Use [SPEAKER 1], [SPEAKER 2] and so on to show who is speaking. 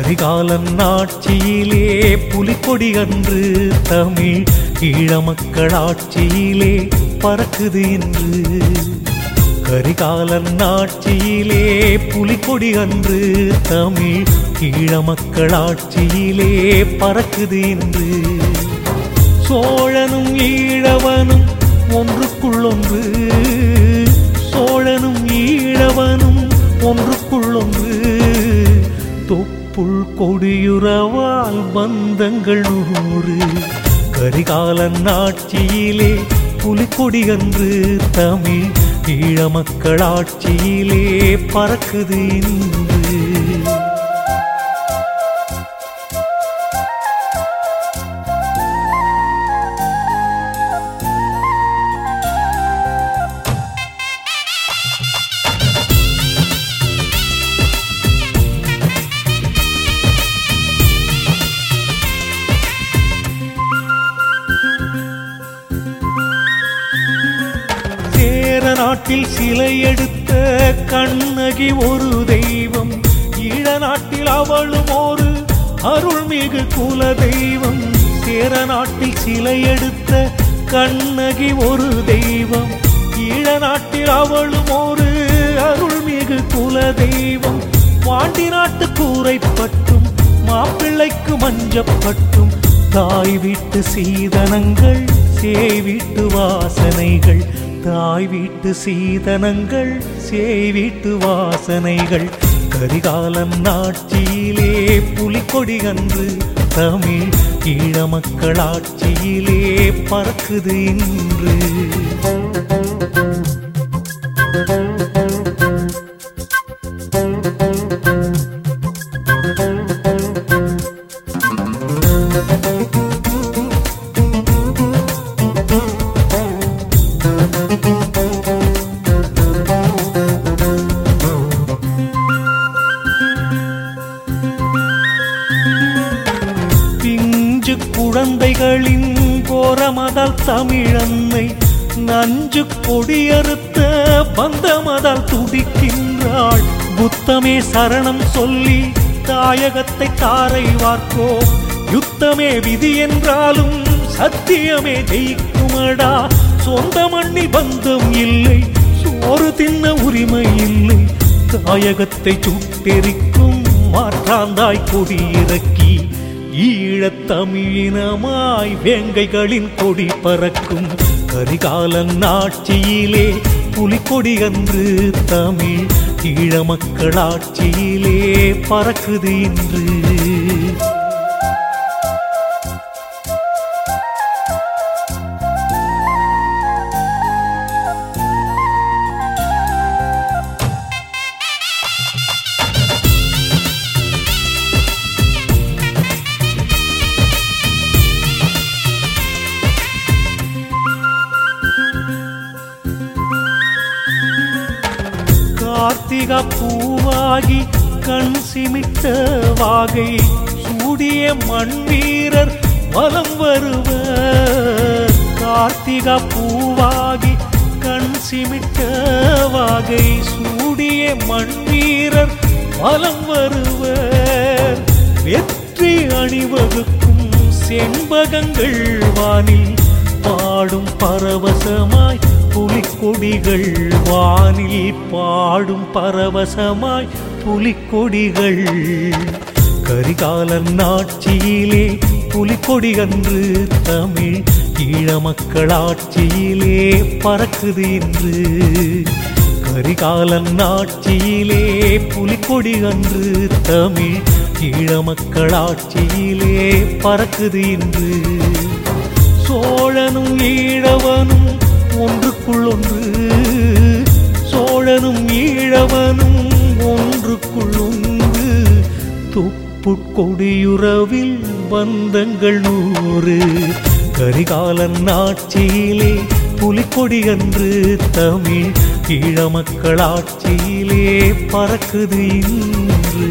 [SPEAKER 1] கரிகாலன் ஆட்சியிலே புலிக்கொடி அன்று தமிழ் ஈழமக்கள் ஆட்சியிலே பறக்குது என்று. கரிகாலன் ஆட்சியிலே புலிக்கொடி அன்று தமிழ் ஈழமக்கள் ஆட்சியிலே பறக்குது என்று. சோழனும் ஈழவனும் ஒன்றுக்குள்ளொன்று. சோழனும் ஈழவனும் ஒன்றுக்குள்ளொன்று. தொப்புள் கொடியுறவால் பந்தங்கள் நூறு கரிகாலன் ஆட்சியிலே புலிக்கொடி அன்று தமிழ் ஈழமக்கள் ஆட்சியிலே பறக்குது இன்று. நாட்டில் சிலை எடுத்த கண்ணகி ஒரு தெய்வம். ஈழ நாட்டில் அவளும் ஒரு அருள்மிகு குல தெய்வம் சேர நாட்டில் சிலை எடுத்த கண்ணகி ஒரு தெய்வம். ஈழ நாட்டில் அவளும் ஒரு அருள்மிகு குல தெய்வம் பாண்டி நாட்டு கூரைப்பட்டும் மாப்பிள்ளைக்கு மஞ்சப்பட்டும் தாய் வீட்டு சீதனங்கள் சேவிட்டு வாசனைகள் தாய் வீட்டு சீதனங்கள் சேய் வீட்டு வாசனைகள். கரிகாலன் ஆட்சியிலே புலிக்கொடி அன்று தமிழ் ஈழ மக்கள் ஆட்சியிலே பறக்குது இன்று. கோரமதால் தமிழன்னை நஞ்சு கொடியறுத்த பந்தமதால் துடிக்கின்றாள். புத்தமே சரணம் சொல்லி தாயகத்தை தாரை வார்க்கோ. யுத்தமே விதி என்றாலும் சத்தியமே ஜெயிக்குமடா. சொந்த மண்ணில் பந்தம் இல்லை சோறு தின்ன உரிமை இல்லை. தாயகத்தை சுட்டெரிக்கும் மாற்றாந்தாய் கொடி ஈழத்தமிழினமாய் வேங்கைகளின் கொடி பறக்கும். கரிகாலன் ஆட்சியிலே புலிக்கொடி அன்று தமிழ் ஈழ மக்கள் ஆட்சியிலே பறக்குது இன்று. கார்த்திக பூவாகி கண் சிமிட்ட வாகை சூடிய மண் வீரர் வலம் வருவர். கார்த்திக பூவாகி கண் சிமிட்ட வாகை சூடிய மண் வீரர் வலம் வருவர். வெற்றி அணிவகுக்கும் செண்பகங்கள் வானில் பாடும் பரவசமா புலிக்கொடிகள் வானில் பாடும் பரவசமாய் புலிக்கொடிகள். கரிகாலன் ஆட்சியிலே புலிக்கொடி அன்று தமிழ் ஈழ மக்களாட்சியிலே பறக்குது இன்று. கரிகாலன் ஆட்சியிலே புலிக்கொடி அன்று தமிழ் ஈழ மக்களாட்சியிலே பறக்குது இன்று. சோழனும் ஈழவனும் ஒன்றுக்குள் ஒன்று சோழனும் ஈழவனும் ஒன்றுக்குள் ஒன்று துப்பு கொடியுறவில் பந்தங்கள் நூறு கரிகாலன் ஆட்சியிலே புலிக்கொடி அன்று தமிழ் ஈழ மக்கள் ஆட்சியிலே பறக்குது இன்று.